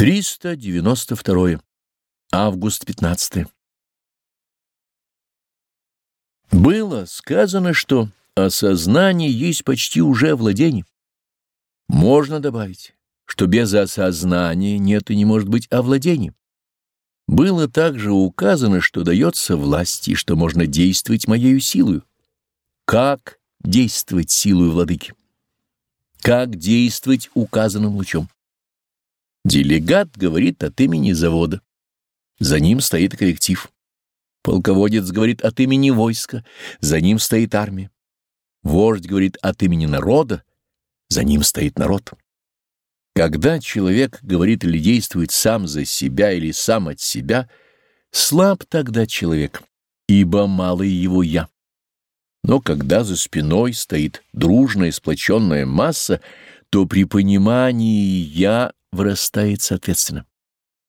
392. Август 15. Было сказано, что осознание есть почти уже владение. Можно добавить, что без осознания нет и не может быть овладения. Было также указано, что дается власть и что можно действовать моею силою. Как действовать силой владыки? Как действовать указанным лучом? Делегат говорит от имени завода. За ним стоит коллектив. Полководец говорит от имени войска. За ним стоит армия. Вождь говорит от имени народа. За ним стоит народ. Когда человек говорит или действует сам за себя или сам от себя, слаб тогда человек, ибо мало его «я». Но когда за спиной стоит дружная сплоченная масса, то при понимании «я» вырастает соответственно.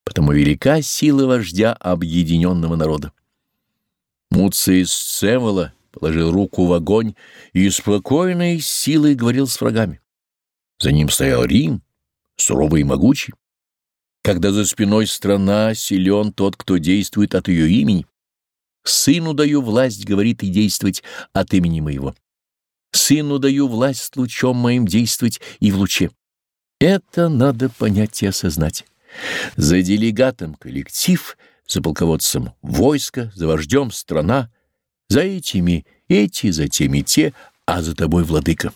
Потому велика сила вождя объединенного народа. Муций Сцевола положил руку в огонь и спокойной силой говорил с врагами. За ним стоял Рим, суровый и могучий. Когда за спиной страна, силен тот, кто действует от ее имени. Сыну даю власть говорит и действовать от имени моего. Сыну даю власть лучом моим действовать и в луче. Это надо понять и осознать. За делегатом коллектив, за полководцем войско, за вождем страна, за этими эти, за теми те, а за тобой владыка.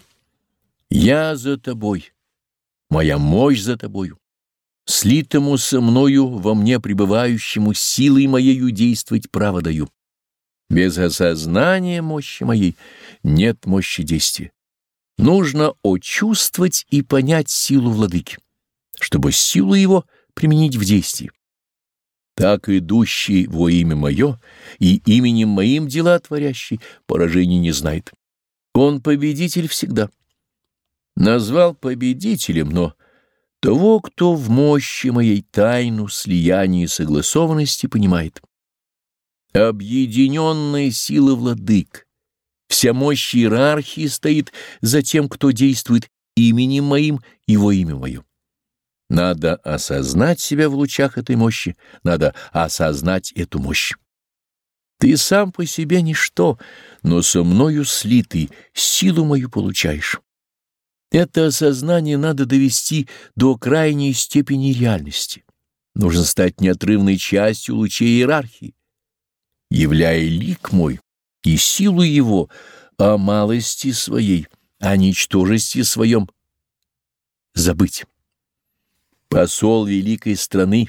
Я за тобой, моя мощь за тобою. Слитому со мною во мне пребывающему силой моею действовать право даю. Без осознания мощи моей нет мощи действия. Нужно очувствовать и понять силу владыки, чтобы силу его применить в действии. Так идущий во имя мое и именем моим дела творящий поражений не знает. Он победитель всегда. Назвал победителем, но того, кто в мощи моей тайну слияния и согласованности понимает. Объединенная сила владык Вся мощь иерархии стоит за тем, кто действует именем моим, его имя мое. Надо осознать себя в лучах этой мощи, надо осознать эту мощь. Ты сам по себе ничто, но со мною слитый силу мою получаешь. Это осознание надо довести до крайней степени реальности. Нужно стать неотрывной частью лучей иерархии. Являя лик мой, и силу его о малости своей, о ничтожестве своем забыть. Посол великой страны,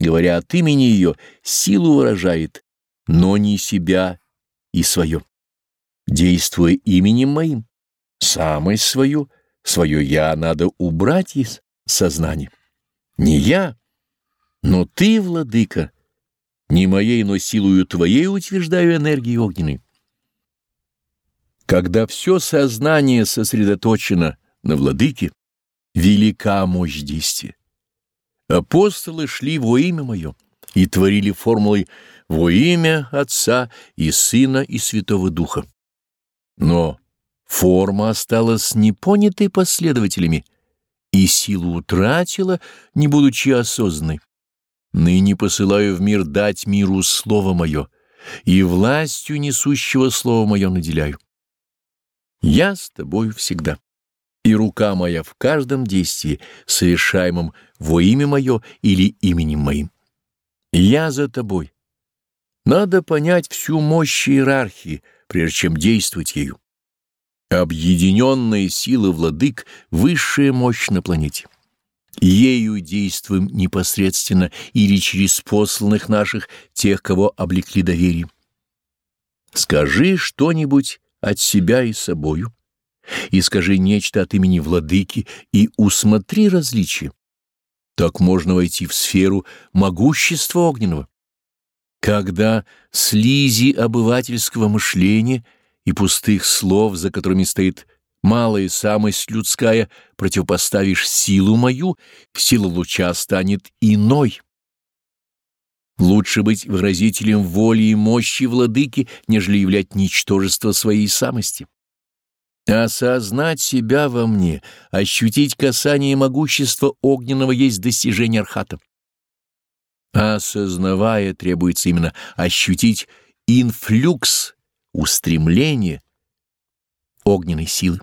говоря от имени ее, силу выражает, но не себя и свое. Действуя именем моим, самой свою, свое «я» надо убрать из сознания. Не я, но ты, владыка, не моей, но силою твоей утверждаю энергии огненной. Когда все сознание сосредоточено на владыке, велика мощь действия. Апостолы шли во имя мое и творили формулой во имя Отца и Сына и Святого Духа. Но форма осталась непонятой последователями и силу утратила, не будучи осознанной. Ныне посылаю в мир дать миру слово мое, и властью несущего слово мое наделяю. Я с тобою всегда, и рука моя в каждом действии, совершаемом во имя мое или именем моим. Я за тобой. Надо понять всю мощь иерархии, прежде чем действовать ею. Объединенная сила владык — высшая мощь на планете. Ею действуем непосредственно или через посланных наших, тех, кого облекли доверием. Скажи что-нибудь от себя и собою, и скажи нечто от имени владыки, и усмотри различия. Так можно войти в сферу могущества огненного. Когда слизи обывательского мышления и пустых слов, за которыми стоит малая самость людская, противопоставишь силу мою, сила луча станет иной. Лучше быть выразителем воли и мощи владыки, нежели являть ничтожество своей самости. Осознать себя во мне, ощутить касание могущества огненного есть достижение архата. Осознавая, требуется именно ощутить инфлюкс, устремление огненной силы.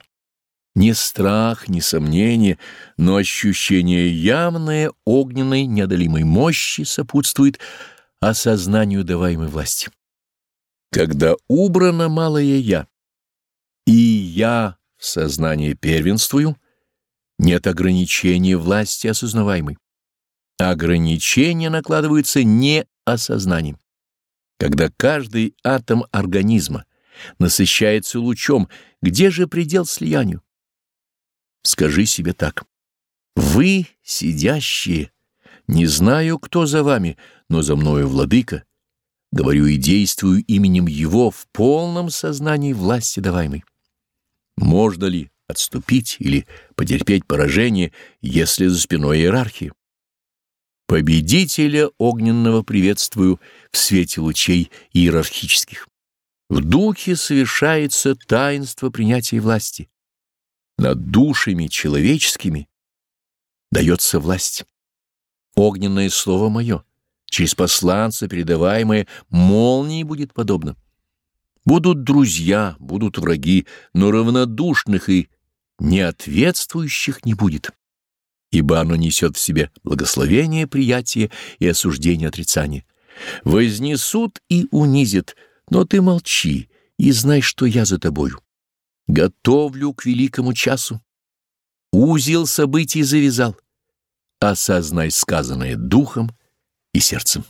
Не страх, не сомнение, но ощущение явной огненной неодолимой мощи сопутствует осознанию даваемой власти. Когда убрано малое «я», и «я» в сознании первенствую, нет ограничения власти осознаваемой. Ограничения накладываются не осознанием. Когда каждый атом организма насыщается лучом, где же предел слиянию? Скажи себе так. Вы, сидящие, не знаю, кто за вами, но за мною владыка, говорю и действую именем Его в полном сознании власти даваемой. Можно ли отступить или потерпеть поражение, если за спиной иерархии? Победителя огненного приветствую в свете лучей иерархических. В духе совершается таинство принятия власти. Над душами человеческими дается власть. Огненное слово мое, через посланца, передаваемое, молнии будет подобно. Будут друзья, будут враги, но равнодушных и неответствующих не будет ибо оно несет в себе благословение, приятие и осуждение отрицания. Вознесут и унизят, но ты молчи и знай, что я за тобою. Готовлю к великому часу. Узел событий завязал. Осознай сказанное духом и сердцем.